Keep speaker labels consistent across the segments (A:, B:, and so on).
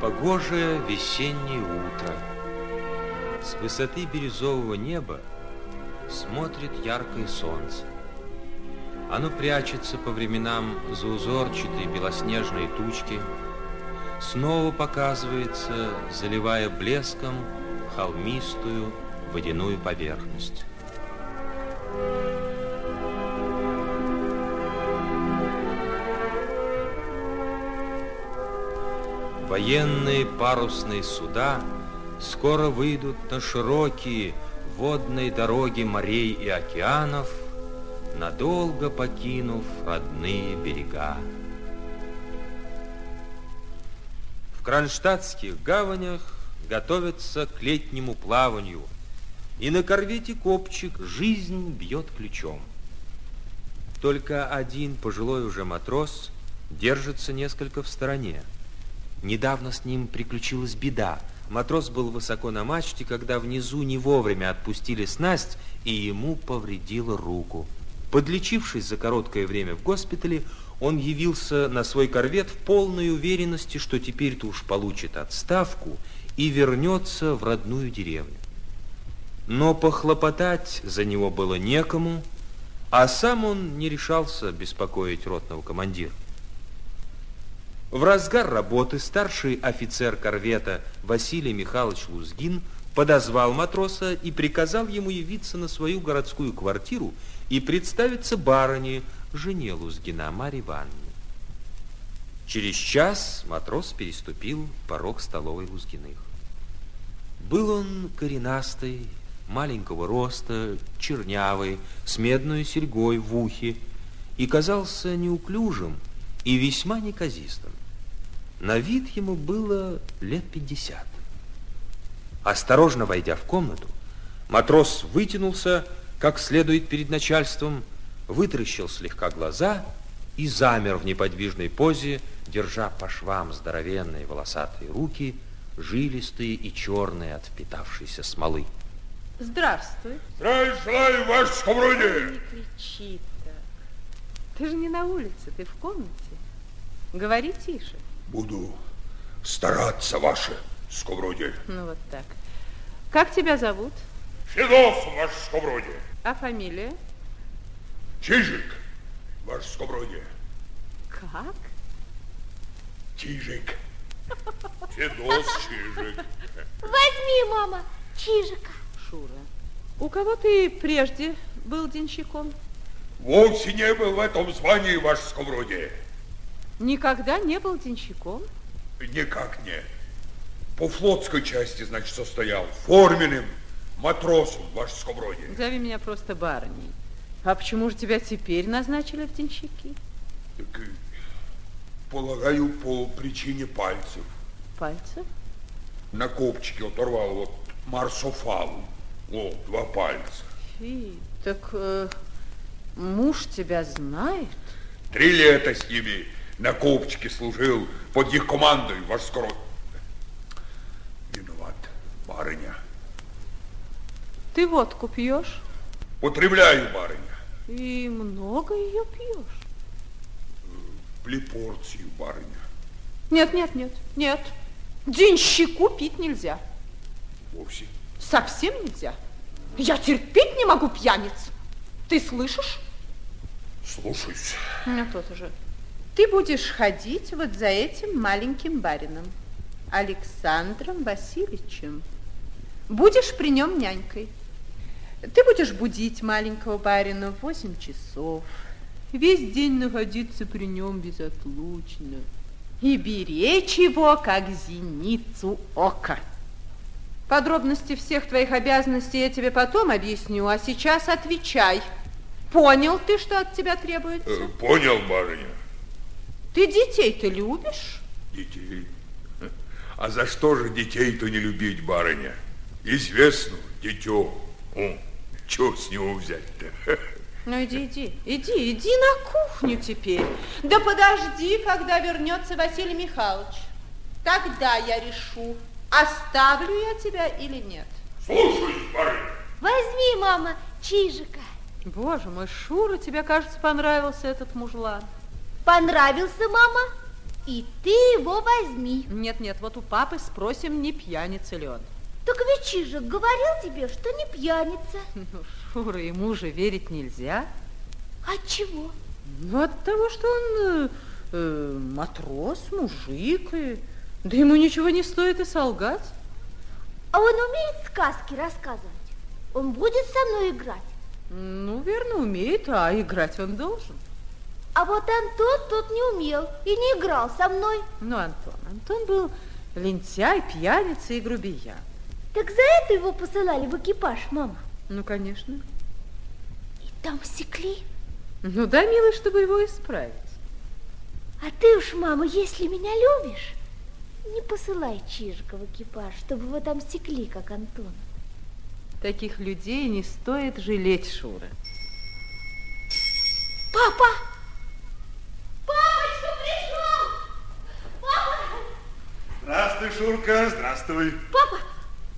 A: Погожее весеннее утро. С высоты бирюзового неба смотрит яркое солнце. Оно прячется по временам за узорчатые белоснежные тучки, снова показывается, заливая блеском холмистую водяную поверхность. Военные парусные суда скоро выйдут на широкие водные дороги морей и океанов, надолго покинув родные берега. В кронштадтских гаванях готовятся к летнему плаванию, и на корвете «Копчик» жизнь бьет ключом. Только один пожилой уже матрос держится несколько в стороне. Недавно с ним приключилась беда. Матрос был высоко на мачте, когда внизу не вовремя отпустили снасть, и ему повредило руку. Подлечившись за короткое время в госпитале, он явился на свой корвет в полной уверенности, что теперь-то уж получит отставку и вернется в родную деревню. Но похлопотать за него было некому, а сам он не решался беспокоить ротного командира. В разгар работы старший офицер корвета Василий Михайлович Лузгин подозвал матроса и приказал ему явиться на свою городскую квартиру и представиться барыне, жене Лузгина, Марье Ивановне. Через час матрос переступил порог столовой Лузгиных. Был он коренастый, маленького роста, чернявый, с медной серьгой в ухе и казался неуклюжим и весьма неказистым. На вид ему было лет пятьдесят. Осторожно войдя в комнату, матрос вытянулся, как следует перед начальством, вытаращил слегка глаза и замер в неподвижной позе, держа по швам здоровенные волосатые руки, жилистые и черные от впитавшейся смолы.
B: Здравствуй.
C: Здравия желаю, ваше сковородие.
B: Не кричи так. Ты же не на улице, ты в комнате. Говори тише.
C: Буду стараться, ваше сковородие.
B: Ну вот так. Как тебя зовут?
C: Федов, ваше сковородие.
B: А фамилия?
C: Чижик, ваше сковородие.
B: Как?
C: Чижик. Федос Чижик.
D: Возьми, мама, чижика.
B: Шура. У кого ты прежде был денщиком?
C: Вовсе не был в этом звании, ваше сковородие.
B: Никогда не был денщиком?
C: Никак нет. По флотской части, значит, состоял форменным матросом, ваше сковородие.
B: Зови меня просто барыней. А почему же тебя теперь назначили в денщики?
C: Так, э, полагаю, по причине пальцев.
B: Пальцев?
C: На копчике оторвал вот марсофалу. О, два пальца.
B: Фи, так э, муж тебя знает?
C: Три лета с ними на копчике служил под их командой, ваш скоро... Виноват, барыня.
B: Ты водку пьешь?
C: Потребляю, барыня.
B: И много ее пьешь?
C: Плепорцию, барыня.
B: Нет, нет, нет, нет. Денщику пить нельзя.
C: Вовсе.
B: Совсем нельзя. Я терпеть не могу пьяниц. Ты слышишь?
C: Слушаюсь.
B: Ну, тот уже. Ты будешь ходить вот за этим маленьким барином, Александром Васильевичем. Будешь при нем нянькой. Ты будешь будить маленького барина в 8 часов. Весь день находиться при нем безотлучно. И беречь его, как зеницу ока. Подробности всех твоих обязанностей я тебе потом объясню, а сейчас отвечай. Понял ты, что от тебя требуется?
C: Э, понял, барыня.
B: Ты детей-то любишь?
C: Детей? А за что же детей-то не любить, барыня? Известно, дитё. О, что с него взять-то?
B: Ну иди, иди, иди, иди на кухню теперь. Да подожди, когда вернется Василий Михайлович. Тогда я решу, оставлю я тебя или нет.
C: Слушаюсь, барыня.
D: Возьми, мама, чижика.
B: Боже мой, Шура, тебе, кажется, понравился этот мужлан.
D: Понравился, мама? И ты его возьми.
B: Нет-нет, вот у папы спросим, не пьяница ли он.
D: Так ведь Чижик говорил тебе, что не пьяница.
B: Ну, Шура, ему же верить нельзя.
D: От чего?
B: Ну, от того, что он э, э, матрос, мужик, и... да ему ничего не стоит и солгать.
D: А он умеет сказки рассказывать? Он будет со мной играть?
B: Ну, верно, умеет, а играть он должен.
D: А вот Антон тот не умел и не играл со мной.
B: Ну, Антон, Антон был лентяй, пьяница и грубиян.
D: Так за это его посылали в экипаж, мама?
B: Ну, конечно.
D: И там секли?
B: Ну да, милый, чтобы его исправить.
D: А ты уж, мама, если меня любишь, не посылай Чижика в экипаж, чтобы его там секли, как Антон.
B: Таких людей не стоит жалеть, Шура.
D: Папа! Папочка пришел! Папа!
E: Здравствуй, Шурка, здравствуй.
D: Папа,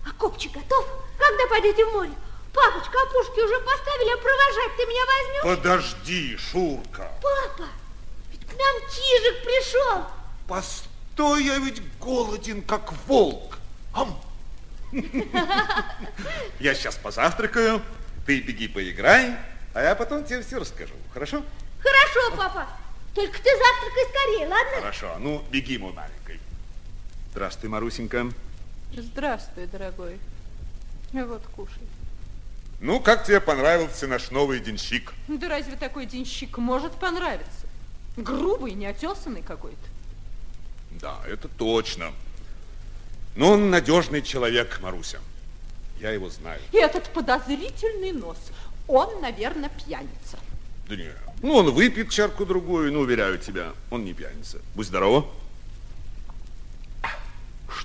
D: а копчик готов? Когда пойдете в море? Папочка, а пушки уже поставили, а провожать ты меня возьмешь?
E: Подожди, Шурка.
D: Папа, ведь к нам Чижик пришел.
E: Постой, я ведь голоден, как волк. Ам. Я сейчас позавтракаю, ты беги поиграй, а я потом тебе все расскажу, хорошо?
D: Хорошо, папа. Только ты завтракай скорее, ладно?
E: Хорошо, ну беги, мой маленький. Здравствуй, Марусенька.
B: Здравствуй, дорогой. Вот, кушай.
E: Ну, как тебе понравился наш новый денщик?
B: Да разве такой денщик может понравиться? Грубый, неотесанный какой-то.
E: Да, это точно. Но он надежный человек, Маруся. Я его знаю.
B: И этот подозрительный нос. Он, наверное, пьяница.
E: Да нет. Ну, он выпьет чарку-другую, но, уверяю тебя, он не пьяница. Будь здорова.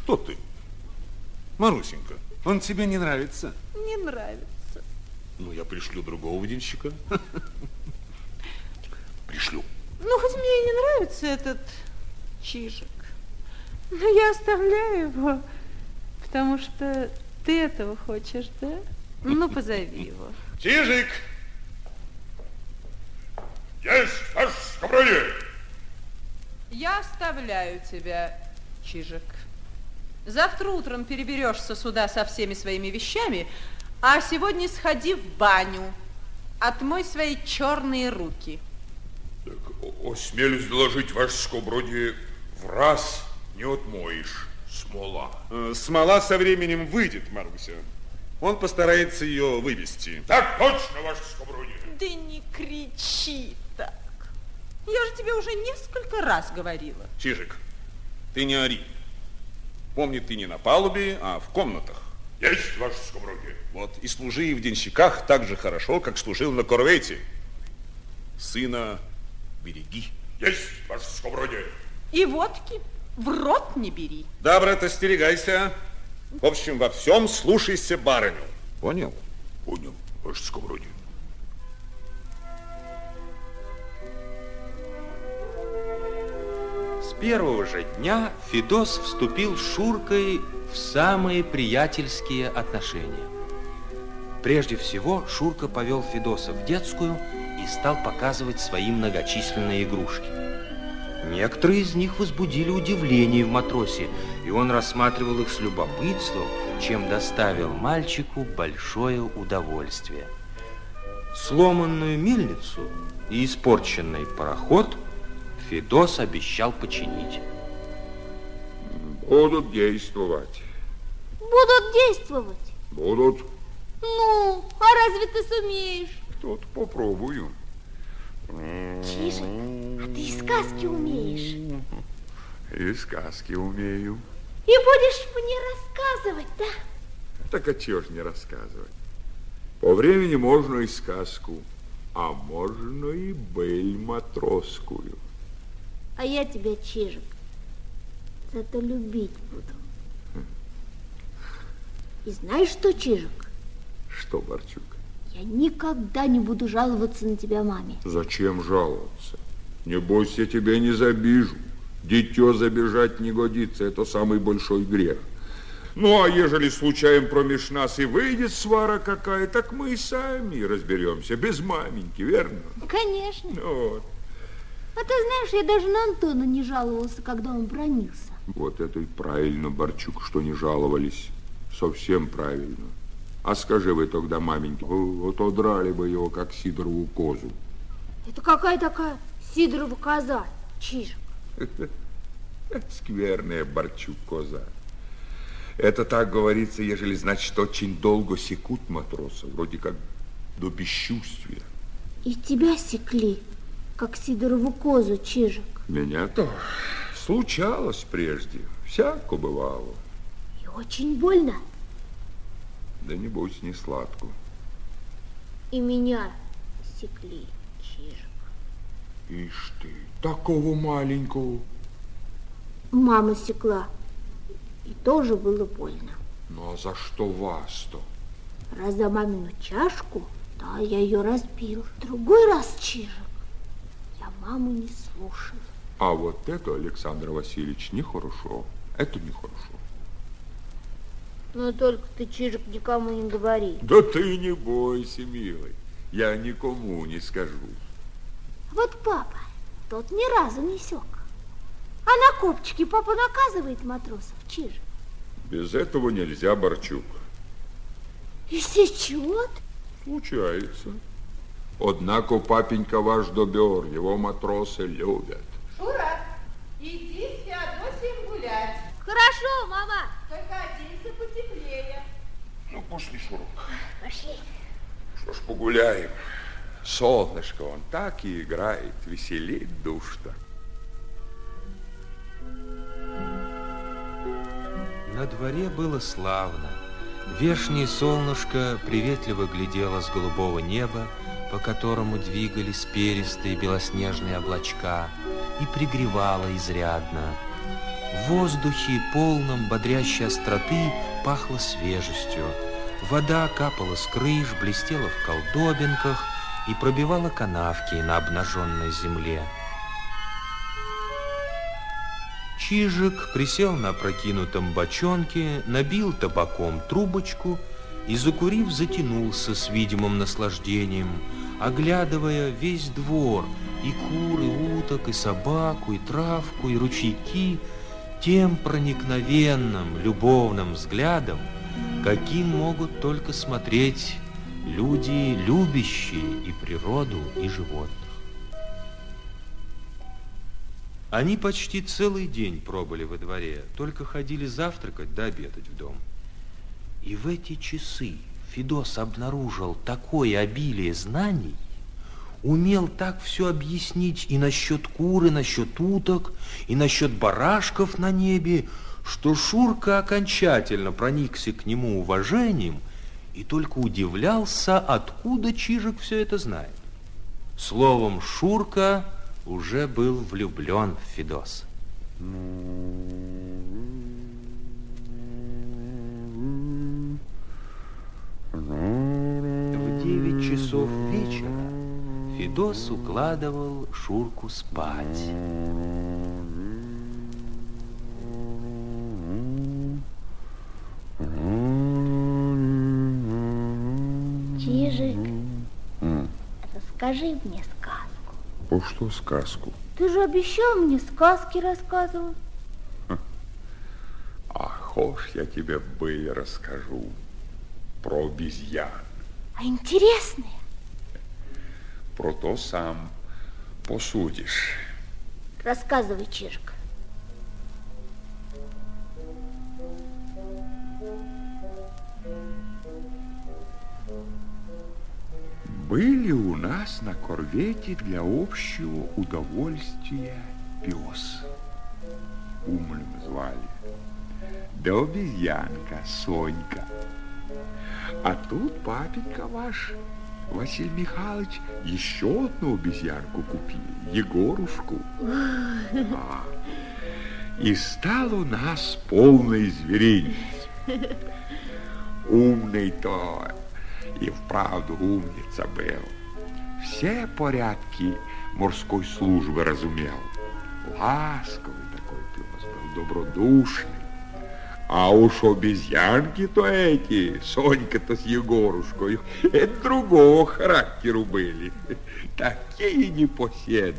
E: Что ты? Марусенька, он тебе не нравится?
B: Не нравится.
E: Ну, я пришлю другого денщика. Пришлю.
B: Ну, хоть мне и не нравится этот чижик, но я оставляю его, потому что ты этого хочешь, да? Ну, позови его.
C: Чижик! Есть ваш!
B: Я оставляю тебя, Чижик. Завтра утром переберешься сюда со всеми своими вещами, а сегодня сходи в баню. Отмой свои черные руки.
C: Так, о- осмелюсь доложить, ваше скобродие, в раз не отмоешь. Смола.
E: Э, Смола со временем выйдет, Маруся. Он постарается ее вывести.
C: Так точно, ваше скобродие.
B: Да не кричи так. Я же тебе уже несколько раз говорила.
E: Чижик, ты не ори. Помни, ты не на палубе, а в комнатах.
C: Есть ваше скобродие.
E: Вот и служи в денщиках так же хорошо, как служил на корвете. Сына береги.
C: Есть ваше скобродие.
B: И водки в рот не бери.
E: Да, брат, остерегайся. В общем, во всем слушайся барыню. Понял?
C: Понял, ваше скобродие.
A: Первого же дня Федос вступил с Шуркой в самые приятельские отношения. Прежде всего, Шурка повел Федоса в детскую и стал показывать свои многочисленные игрушки. Некоторые из них возбудили удивление в матросе, и он рассматривал их с любопытством, чем доставил мальчику большое удовольствие. Сломанную мельницу и испорченный пароход Федос обещал починить.
C: Будут действовать.
D: Будут действовать.
C: Будут.
D: Ну, а разве ты сумеешь?
C: Тут попробую.
D: Чижик, а ты и сказки умеешь.
C: И сказки умею.
D: И будешь мне рассказывать, да?
C: Так а чего ж не рассказывать? По времени можно и сказку, а можно и быль матросскую.
D: А я тебя, Чижик, зато любить буду. И знаешь что, Чижик?
C: Что, Борчук?
D: Я никогда не буду жаловаться на тебя маме.
C: Зачем жаловаться? Небось, я тебя не забижу. Дитё забежать не годится, это самый большой грех. Ну, а ежели случаем промеж нас и выйдет свара какая, так мы и сами разберемся, без маменьки, верно?
D: Конечно.
C: Вот.
D: А ты знаешь, я даже на Антона не жаловался, когда он бронился.
C: Вот это и правильно, Борчук, что не жаловались. Совсем правильно. А скажи вы тогда, маменьке, вот удрали бы его, как Сидорову козу.
D: Это какая такая Сидорова коза, Чижик?
C: Скверная Борчук коза. Это так говорится, ежели, значит, очень долго секут матроса, вроде как до бесчувствия.
D: И тебя секли, как Сидорову козу, Чижик.
C: Меня-то случалось прежде, всяко бывало.
D: И очень больно.
C: Да не бойся, не сладко.
D: И меня секли, Чижик.
C: Ишь ты, такого маленького.
D: Мама секла. И тоже было больно.
C: Ну, а за что вас-то?
D: Раз за мамину чашку, да, я ее разбил. Другой раз, Чижик, маму не слушал.
C: А вот это, Александр Васильевич, нехорошо. Это нехорошо.
D: Но только ты, Чижик, никому не говори.
C: Да ты не бойся, милый. Я никому не скажу.
D: Вот папа, тот ни разу не сёк. А на копчике папа наказывает матросов, Чижик.
C: Без этого нельзя, Борчук.
D: И сечет?
C: Случается. Однако папенька ваш добер, его матросы любят.
B: Шура, иди с Феодосием гулять.
D: Хорошо, мама.
B: Только оденься потеплее.
C: Ну, пошли, Шура.
D: Пошли.
C: Что ж, погуляем. Солнышко, он так и играет, веселит душ-то.
A: На дворе было славно. Вешнее солнышко приветливо глядело с голубого неба, по которому двигались перистые белоснежные облачка, и пригревало изрядно. В воздухе, полном бодрящей остроты, пахло свежестью. Вода капала с крыш, блестела в колдобинках и пробивала канавки на обнаженной земле. Чижик присел на опрокинутом бочонке, набил табаком трубочку и, закурив, затянулся с видимым наслаждением, оглядывая весь двор, и кур, и уток, и собаку, и травку, и ручейки, тем проникновенным, любовным взглядом, каким могут только смотреть люди, любящие и природу, и животных. Они почти целый день пробыли во дворе, только ходили завтракать да обедать в дом. И в эти часы Федос обнаружил такое обилие знаний, умел так все объяснить и насчет кур, и насчет уток, и насчет барашков на небе, что Шурка окончательно проникся к нему уважением и только удивлялся, откуда Чижик все это знает. Словом, Шурка уже был влюблен в Федоса. В девять часов вечера Федос укладывал Шурку спать.
D: Чижик, расскажи мне сказку.
C: О, что сказку?
D: Ты же обещал мне сказки рассказывать.
C: А хошь я тебе бы расскажу про обезьян.
D: А интересные?
C: Про то сам посудишь.
D: Рассказывай, Чижик.
C: Были у нас на корвете для общего удовольствия пес. Умным звали. Да обезьянка Сонька. А тут папенька ваш, Василий Михайлович, еще одну обезьянку купил, Егорушку. А, и стал у нас полный зверинец. Умный-то и вправду умница был. Все порядки морской службы разумел. Ласковый такой пес был, добродушный. А уж обезьянки-то эти, Сонька-то с Егорушкой, это другого характеру были. Такие непоседы,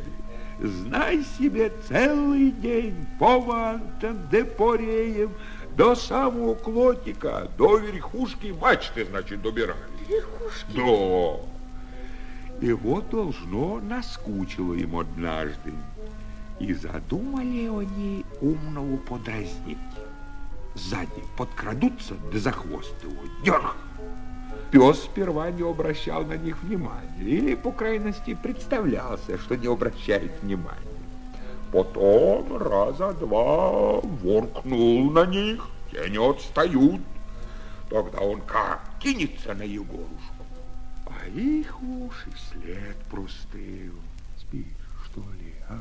C: знай себе, целый день по вантам, да по реям, до самого клотика, до верхушки мачты, значит, добирали.
D: Верхушки?
C: Да. И вот должно наскучило им однажды. И задумали они умного подразнить. Сзади подкрадутся, да за хвост его дерг. Пес сперва не обращал на них внимания, или, по крайности, представлялся, что не обращает внимания. Потом раза два воркнул на них, те не отстают. Тогда он как кинется на Егорушку, а их уж и след простыл. Спишь, что ли, а?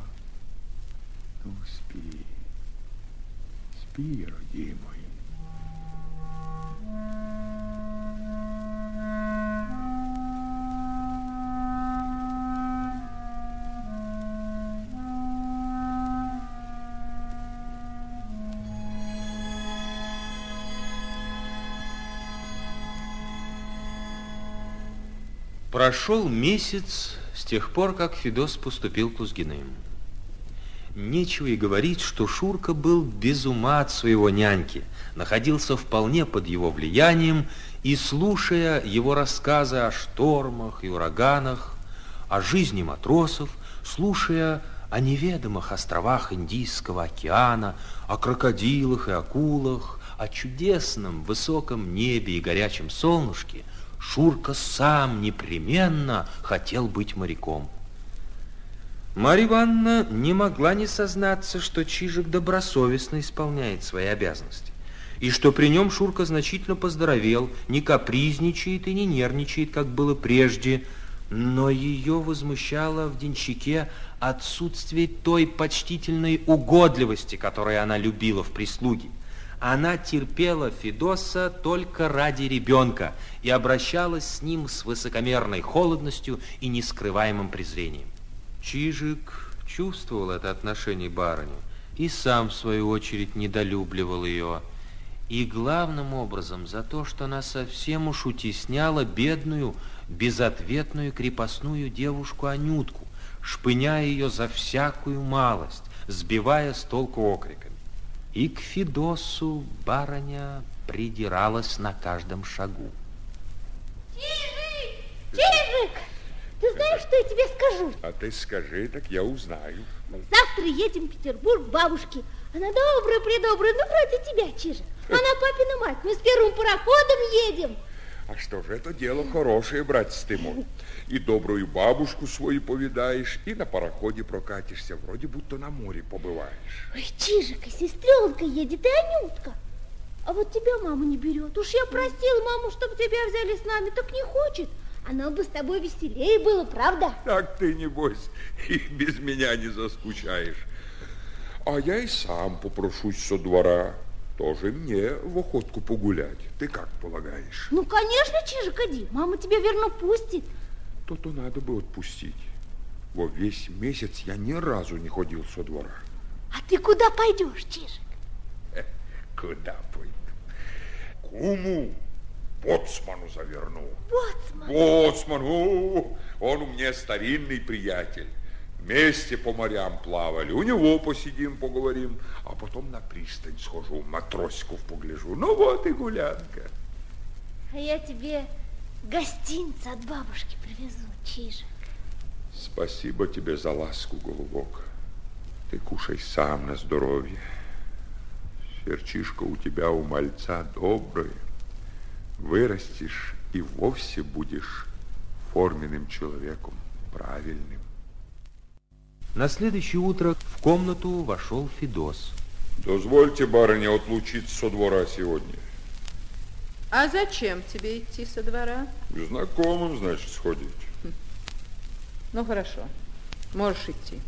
C: Ну, спи, спи, родимый.
A: Прошел месяц с тех пор, как Федос поступил к Лузгиным. Нечего и говорить, что Шурка был без ума от своего няньки, находился вполне под его влиянием и, слушая его рассказы о штормах и ураганах, о жизни матросов, слушая о неведомых островах Индийского океана, о крокодилах и акулах, о чудесном высоком небе и горячем солнышке, Шурка сам непременно хотел быть моряком. Марья Ивановна не могла не сознаться, что Чижик добросовестно исполняет свои обязанности, и что при нем Шурка значительно поздоровел, не капризничает и не нервничает, как было прежде, но ее возмущало в денщике отсутствие той почтительной угодливости, которую она любила в прислуге. Она терпела Федоса только ради ребенка и обращалась с ним с высокомерной холодностью и нескрываемым презрением. Чижик чувствовал это отношение барыню и сам, в свою очередь, недолюбливал ее. И главным образом за то, что она совсем уж утесняла бедную, безответную крепостную девушку Анютку, шпыняя ее за всякую малость, сбивая с толку окриками. И к Федосу барыня придиралась на каждом шагу.
D: Чижик! Чижик! Ты знаешь, что я тебе скажу?
C: А ты скажи, так я узнаю.
D: Мы завтра едем в Петербург к бабушке. Она добрая, придобрая, ну, вроде тебя, Чижик. Она папина мать. Мы с первым пароходом едем.
C: А что же, это дело хорошее, братец ты мой. И добрую бабушку свою повидаешь, и на пароходе прокатишься, вроде будто на море побываешь.
D: Ой, Чижик, и сестренка едет, и Анютка. А вот тебя мама не берет. Уж я просила маму, чтобы тебя взяли с нами, так не хочет. Она бы с тобой веселее было, правда?
C: Так ты, небось, и без меня не заскучаешь. А я и сам попрошусь со двора. Тоже мне в охотку погулять. Ты как полагаешь?
D: Ну, конечно, Чижик, иди. Мама тебя верно пустит.
C: То-то надо бы отпустить. Во весь месяц я ни разу не ходил со двора.
D: А ты куда пойдешь, Чижик?
C: Э, куда пойду? Куму Боцману заверну.
D: Боцман?
C: Боцман, о, он у меня старинный приятель. Вместе по морям плавали. У него посидим, поговорим, а потом на пристань схожу, матросиков погляжу. Ну вот и гулянка.
D: А я тебе гостинца от бабушки привезу, Чижик.
C: Спасибо тебе за ласку, голубок. Ты кушай сам на здоровье. Серчишка у тебя у мальца добрый. Вырастешь и вовсе будешь форменным человеком, правильным.
A: На следующее утро в комнату вошел Федос.
C: Дозвольте, барыня, отлучиться со двора сегодня.
B: А зачем тебе идти со двора?
C: К знакомым, значит, сходить.
B: Ну, хорошо. Можешь идти.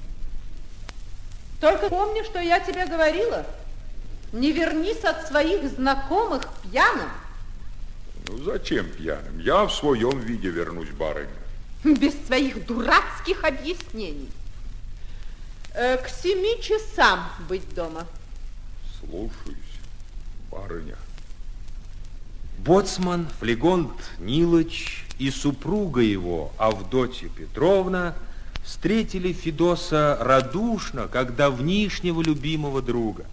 B: Только помни, что я тебе говорила. Не вернись от своих знакомых пьяным.
C: Ну, зачем пьяным? Я в своем виде вернусь, барыня.
B: Без своих дурацких объяснений. Э, к семи часам быть дома.
C: Слушаюсь, барыня.
A: Боцман Флегонт Нилыч и супруга его Авдотья Петровна встретили Федоса радушно, как давнишнего любимого друга.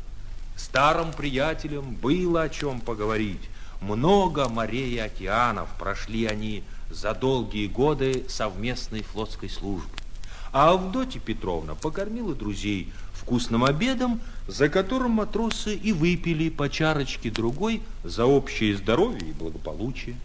A: Старым приятелям было о чем поговорить. Много морей и океанов прошли они за долгие годы совместной флотской службы. А Авдотья Петровна покормила друзей вкусным обедом, за которым матросы и выпили по чарочке другой за общее здоровье и благополучие.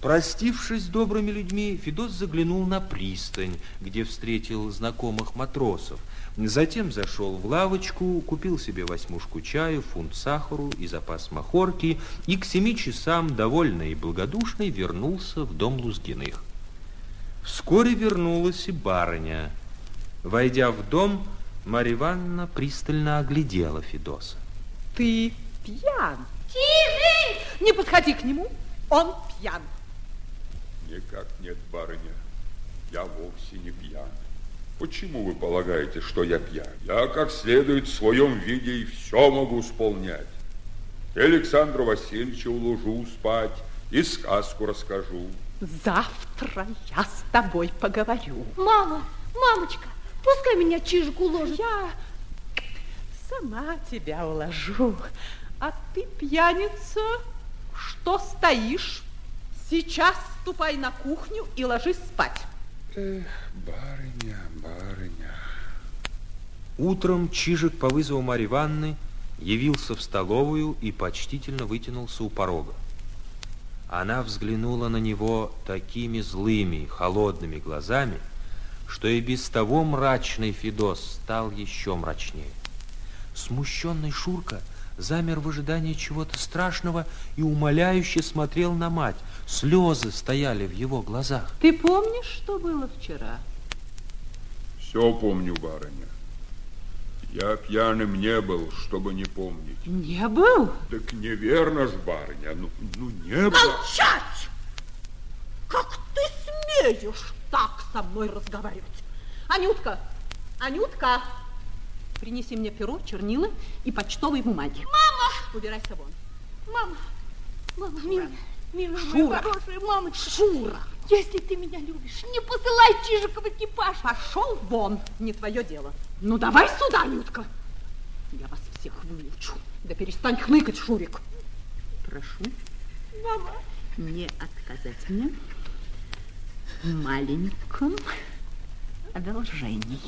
A: Простившись с добрыми людьми, Федос заглянул на пристань, где встретил знакомых матросов. Затем зашел в лавочку, купил себе восьмушку чаю, фунт сахару и запас махорки, и к семи часам, довольный и благодушный, вернулся в дом Лузгиных. Вскоре вернулась и барыня. Войдя в дом, Марья Ивановна пристально оглядела Федоса.
B: Ты пьян.
D: Тише!
B: Не подходи к нему, он пьян.
C: Никак нет, барыня. Я вовсе не пьян. Почему вы полагаете, что я пьян? Я как следует в своем виде и все могу исполнять. И Александру Васильевича уложу спать, и сказку расскажу.
B: Завтра я с тобой поговорю.
D: Мама, мамочка, пускай меня Чижик уложит.
B: Я сама тебя уложу. А ты, пьяница, что стоишь? Сейчас ступай на кухню и ложись спать.
C: Эх, барыня, барыня.
A: Утром Чижик по вызову Марьи Ивановны явился в столовую и почтительно вытянулся у порога. Она взглянула на него такими злыми, холодными глазами, что и без того мрачный Федос стал еще мрачнее. Смущенный Шурка замер в ожидании чего-то страшного и умоляюще смотрел на мать. Слезы стояли в его глазах.
B: Ты помнишь, что было вчера?
C: Все помню, барыня. Я пьяным не был, чтобы не помнить.
B: Не был?
C: Так неверно ж, барыня, ну, ну не было.
B: Молчать! Как ты смеешь так со мной разговаривать? Анютка, Анютка, принеси мне перо, чернила и почтовые бумаги.
D: Мама!
B: Убирайся вон.
D: Мама, мама, милая, милая
B: Шура.
D: моя хорошая мамочка.
B: Шура,
D: Если ты меня любишь, не посылай Чижика в экипаж.
B: пошел вон, не твое дело. Ну давай сюда, Анютка. Я вас всех выучу. Да перестань хныкать, Шурик. Прошу
D: Мама,
B: не отказать мне в маленьком одолжении.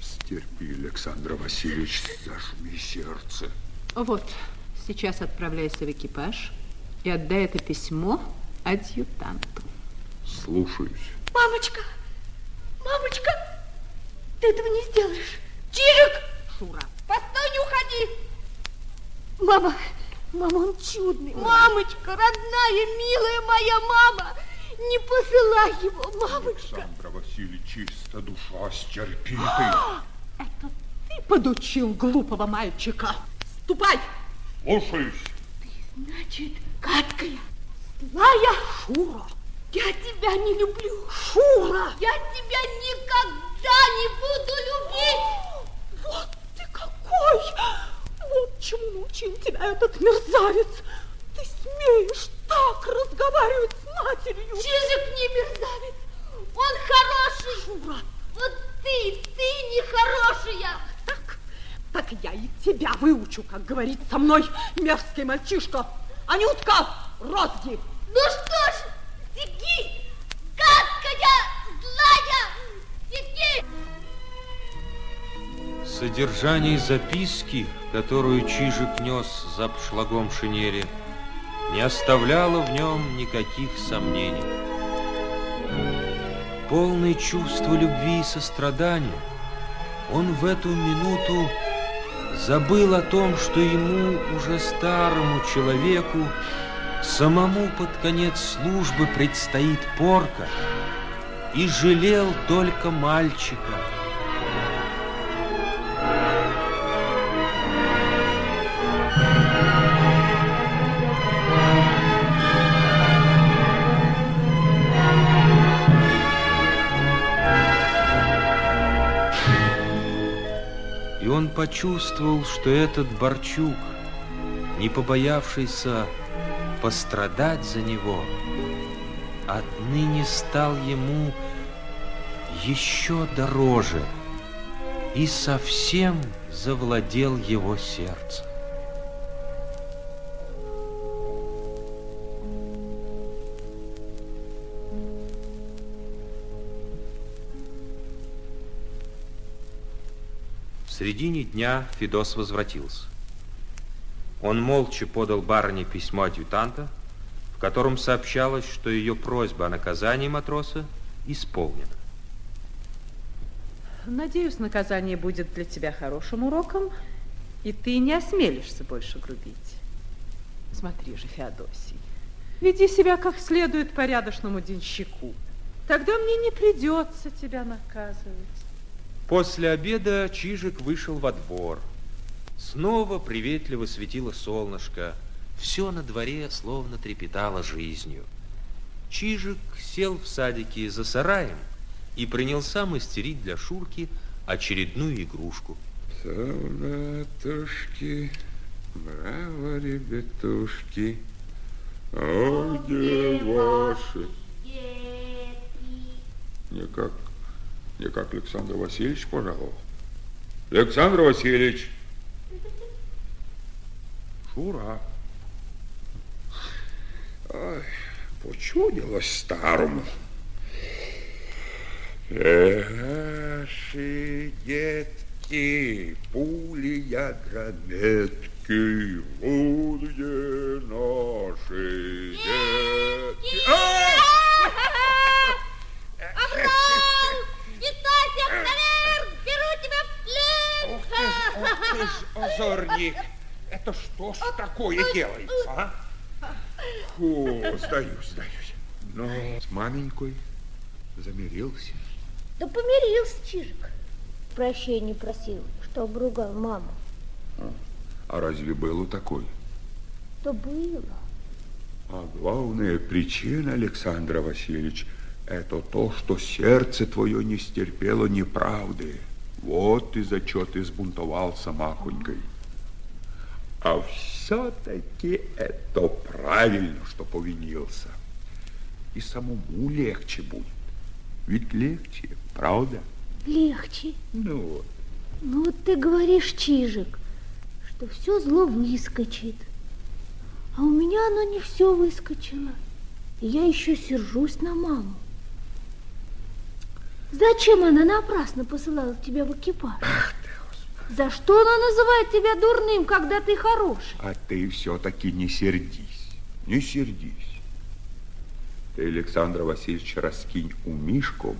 C: Стерпи, Александр Васильевич, зажми сердце.
B: Вот, сейчас отправляйся в экипаж и отдай это письмо адъютанту.
C: Слушаюсь.
D: мамочка, мамочка, ты этого не сделаешь. Чижик,
B: Шура,
D: постой, не уходи. Мама, мама, он чудный. Мамочка, родная, милая моя мама, не посылай его, мамочка.
C: Александр Васильевич, чисто душа, стерпи ты.
B: это ты подучил глупого мальчика. Ступай!
C: Слушаюсь.
D: Значит, гадкая, злая,
B: Шура!
D: я тебя не люблю.
B: Шура!
D: Я тебя никогда не буду любить.
B: Вот ты какой! Вот чему научил тебя этот мерзавец! Ты смеешь так разговаривать с матерью!
D: Чижик не мерзавец, он хороший.
B: Шура!
D: Вот ты, ты нехорошая.
B: Так, так я и тебя выучу, как говорить со мной мерзкий мальчишка. Анютка, розги!
D: Ну что ж, сиги, гадкая, злая, сиги.
A: Содержание записки, которую Чижик нес за обшлагом шинели, не оставляло в нем никаких сомнений. Полный чувства любви и сострадания, он в эту минуту забыл о том, что ему, уже старому человеку, самому под конец службы предстоит порка, и жалел только мальчика. Он почувствовал, что этот Борчук, не побоявшийся пострадать за него, отныне стал ему еще дороже и совсем завладел его сердцем. Середине дня Федос возвратился. Он молча подал барыне письмо адъютанта, в котором сообщалось, что ее просьба о наказании матроса исполнена.
B: Надеюсь, наказание будет для тебя хорошим уроком, и ты не осмелишься больше грубить. Смотри же, Феодосий, веди себя как следует порядочному денщику. Тогда мне не придется тебя наказывать.
A: После обеда Чижик вышел во двор. Снова приветливо светило солнышко. Все на дворе словно трепетало жизнью. Чижик сел в садике за сараем и принялся мастерить для Шурки очередную игрушку.
C: Солдатушки, браво, ребятушки, о, где ваши? Никак, никак Александр Васильевич пожаловал. Александр Васильевич! Шура! Ой, почудилось старому. Наши детки, пули ядрометки, вот где наши детки. А! Ты ж, озорник! Это что ж такое делается, а? Фу, сдаюсь, сдаюсь. Но с маменькой замирился.
D: Да помирился Чижик. Прощения просил, что обругал маму.
C: А разве было такое?
D: Да было.
C: А главная причина, Александр Васильевич, это то, что сердце твое не стерпело неправды. Вот из-за чего ты сбунтовался махонькой. А все-таки это правильно, что повинился. И самому легче будет. Ведь легче, правда?
D: Легче.
C: Ну вот.
D: Ну вот ты говоришь, Чижик, что все зло выскочит. А у меня оно не все выскочило. И я еще сержусь на маму. Зачем она напрасно посылала тебя в экипаж? За что она называет тебя дурным, когда ты хороший?
C: А ты все-таки не сердись, не сердись. Ты, Александр Васильевич, раскинь у Мишку,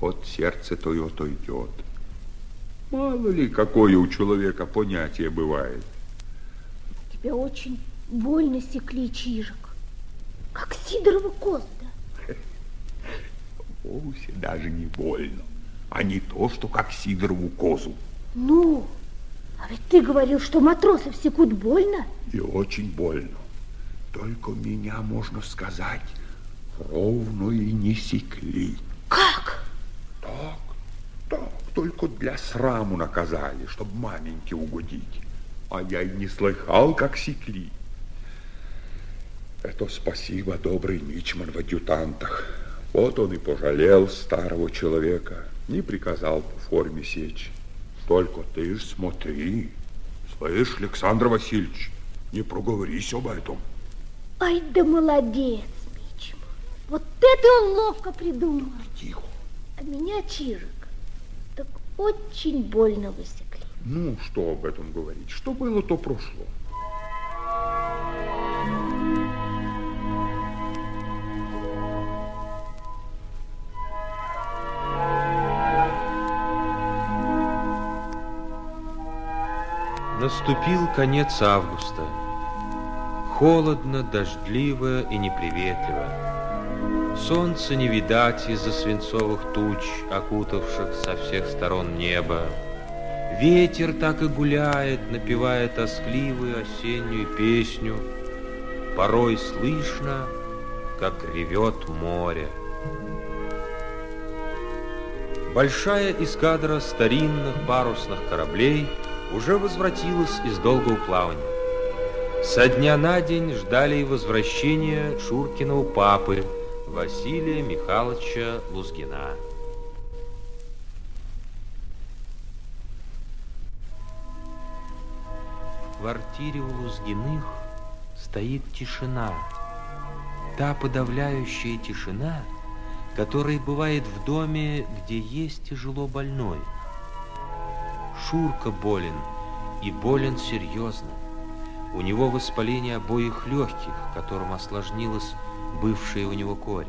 C: от сердце твое отойдет. Мало ли, какое у человека понятие бывает.
D: Тебя очень больно секли, Чижик. Как Сидорова козда.
C: Вовсе даже не больно, а не то, что как Сидорову козу.
D: Ну, а ведь ты говорил, что матросов секут больно.
C: И очень больно. Только меня, можно сказать, ровно и не секли.
D: Как?
C: Так, так, только для сраму наказали, чтобы маменьке угодить. А я и не слыхал, как секли. Это спасибо, добрый мичман в адъютантах. Вот он и пожалел старого человека, не приказал по форме сечь. Только ты ж смотри, слышь, Александр Васильевич, не проговорись об этом.
D: Ай да молодец, Мичман. Вот это он ловко придумал.
C: Тихо.
D: А меня, Чижик, так очень больно высекли.
C: Ну, что об этом говорить? Что было, то прошло.
A: Наступил конец августа. Холодно, дождливо и неприветливо. Солнца не видать из-за свинцовых туч, окутавших со всех сторон небо. Ветер так и гуляет, напевая тоскливую осеннюю песню. Порой слышно, как ревет море. Большая эскадра старинных парусных кораблей уже возвратилась из долгого плавания. Со дня на день ждали и возвращения Шуркина у папы Василия Михайловича Лузгина. В квартире у Лузгиных стоит тишина. Та подавляющая тишина, которая бывает в доме, где есть тяжело больной – Шурка болен, и болен серьезно. У него воспаление обоих легких, которым осложнилась бывшая у него корь.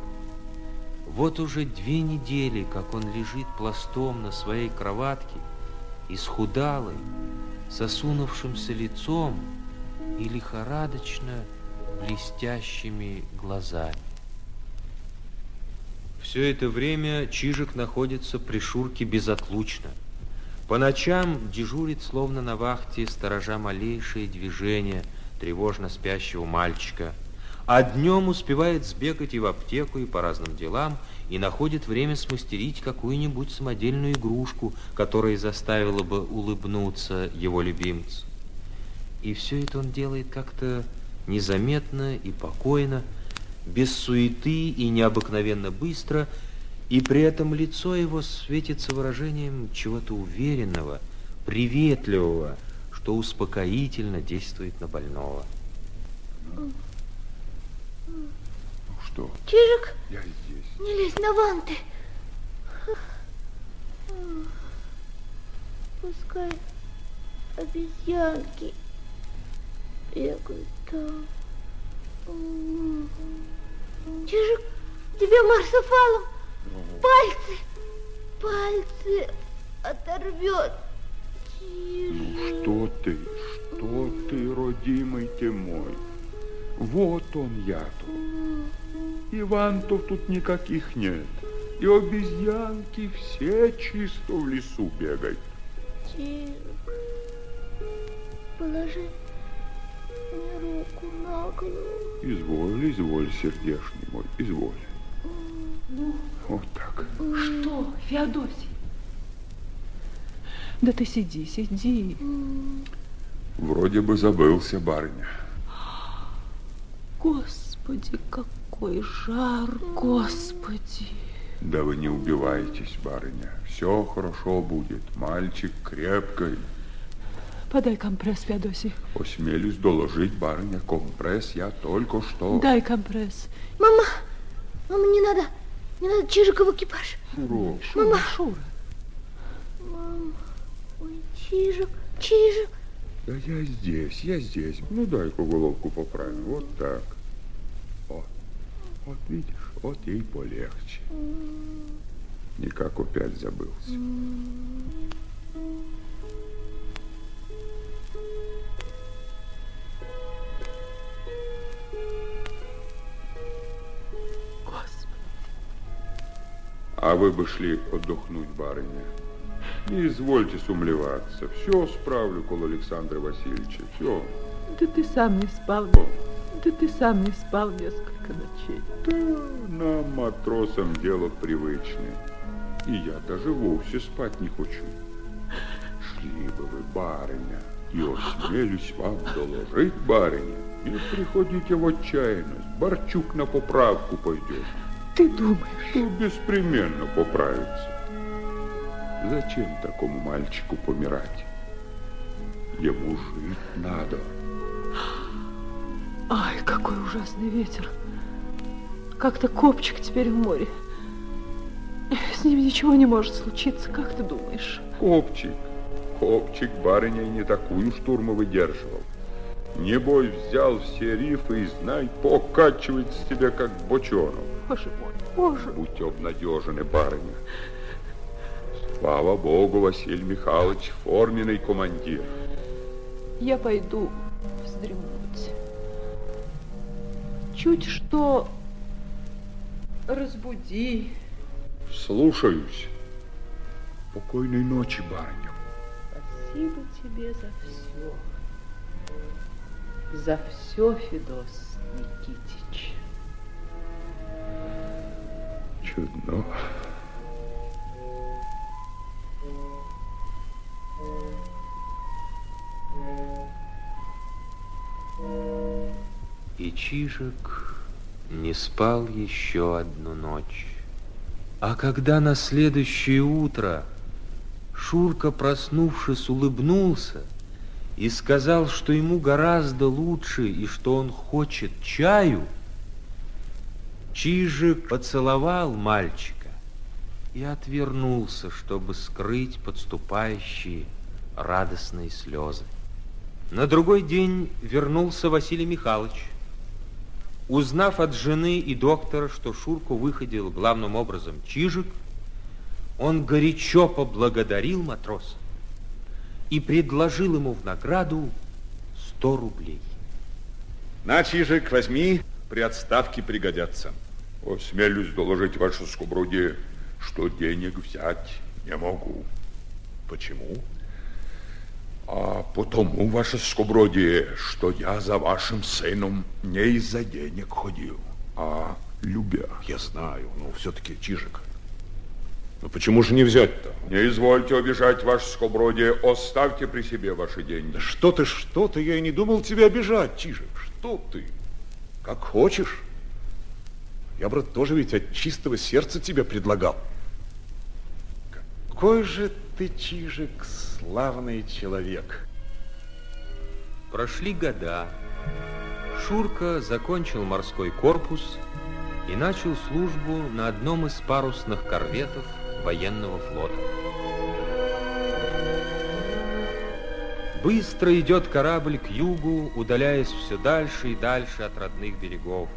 A: Вот уже две недели, как он лежит пластом на своей кроватке, исхудалый, сосунувшимся лицом и лихорадочно блестящими глазами. Все это время Чижик находится при Шурке безотлучно. По ночам дежурит, словно на вахте, сторожа малейшие движения тревожно спящего мальчика, а днем успевает сбегать и в аптеку, и по разным делам, и находит время смастерить какую-нибудь самодельную игрушку, которая заставила бы улыбнуться его любимцу. И все это он делает как-то незаметно и покойно, без суеты и необыкновенно быстро, и при этом лицо его светится выражением чего-то уверенного, приветливого, что успокоительно действует на больного.
C: Ну что?
D: Чижик,
C: Я здесь.
D: не лезь на ванты. Пускай обезьянки бегают там. Чижик, тебе марсофалом пальцы, пальцы оторвет.
C: Ну что ты, что ты, родимый ты мой? Вот он я тут. Ивантов тут никаких нет. И обезьянки все чисто в лесу бегают.
D: Чижик, положи мне руку на голову.
C: Изволь, изволь, сердешный мой, изволь. Вот так.
B: Что, Феодосий? Да ты сиди, сиди.
C: Вроде бы забылся барыня.
B: Господи, какой жар, господи.
C: Да вы не убивайтесь, барыня. Все хорошо будет. Мальчик крепкий.
B: Подай компресс, Феодосий.
C: Осмелюсь доложить, барыня, компресс я только что...
B: Дай компресс.
D: Мама, мама, не надо, не надо Чижика в экипаж.
B: Шура, Шура.
D: Мама, ой, Чижик, Чижик.
C: Да я здесь, я здесь. Ну, дай-ка головку поправим. Вот так. Вот. Вот видишь, вот ей полегче. Никак опять забылся. А вы бы шли отдохнуть, барыня. Не извольте сумлеваться. Все справлю кол Александра Васильевича. Все.
B: Да ты сам не спал. Да ты сам не спал несколько ночей.
C: Да нам, матросам, дело привычное. И я даже вовсе спать не хочу. Шли бы вы, барыня, и осмелюсь вам доложить, барыня. Не приходите в отчаянность. Борчук на поправку пойдет.
B: Ты думаешь?
C: Что беспременно поправится. Зачем такому мальчику помирать? Ему жить надо.
B: Ай, какой ужасный ветер. Как-то копчик теперь в море. С ним ничего не может случиться, как ты думаешь?
C: Копчик, копчик барыня не такую штурму выдерживал. Небось взял все рифы и, знай, покачивает с тебя, как бочонок.
B: Боже мой, боже.
C: Будьте обнадежены, барыня. Слава Богу, Василий Михайлович, форменный командир.
B: Я пойду вздремнуть. Чуть что разбуди.
C: Слушаюсь. Покойной ночи, барыня.
B: Спасибо тебе за все. За все, Федос Никитич.
C: Чудно.
A: И Чижик не спал еще одну ночь. А когда на следующее утро Шурка, проснувшись, улыбнулся и сказал, что ему гораздо лучше и что он хочет чаю, Чижик поцеловал мальчика и отвернулся, чтобы скрыть подступающие радостные слезы. На другой день вернулся Василий Михайлович. Узнав от жены и доктора, что Шурку выходил главным образом Чижик, он горячо поблагодарил матроса и предложил ему в награду 100 рублей.
E: На, Чижик, возьми, при отставке пригодятся.
C: Осмелюсь доложить ваше скобродие, что денег взять не могу.
E: Почему?
C: А потому, ваше скобродие, что я за вашим сыном не из-за денег ходил, а любя.
E: Я знаю, но все-таки, Чижик, ну почему же не взять-то?
C: Не извольте обижать ваше скобродие, оставьте при себе ваши деньги.
E: Да что ты, что ты, я и не думал тебя обижать, Чижик, что ты? Как хочешь. Я, брат, тоже ведь от чистого сердца тебе предлагал. Какой же ты, Чижик, славный человек.
A: Прошли года. Шурка закончил морской корпус и начал службу на одном из парусных корветов военного флота. Быстро идет корабль к югу, удаляясь все дальше и дальше от родных берегов.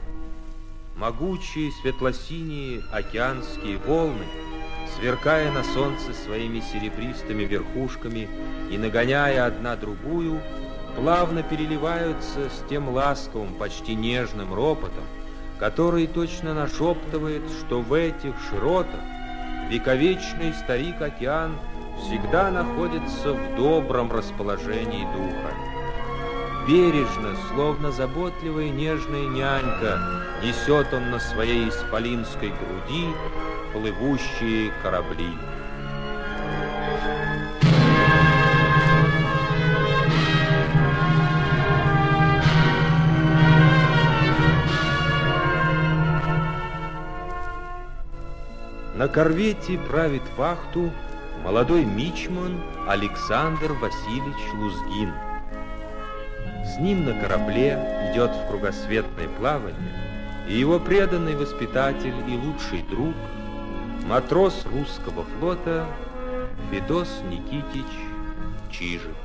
A: Могучие светло-синие океанские волны, сверкая на солнце своими серебристыми верхушками и нагоняя одна другую, плавно переливаются с тем ласковым, почти нежным ропотом, который точно нашептывает, что в этих широтах вековечный старик-океан всегда находится в добром расположении духа. Бережно, словно заботливая нежная нянька, несет он на своей исполинской груди плывущие корабли. На корвете правит вахту молодой мичман Александр Васильевич Лузгин. С ним на корабле идет в кругосветное плавание и его преданный воспитатель и лучший друг, матрос русского флота Федос Никитич Чижик.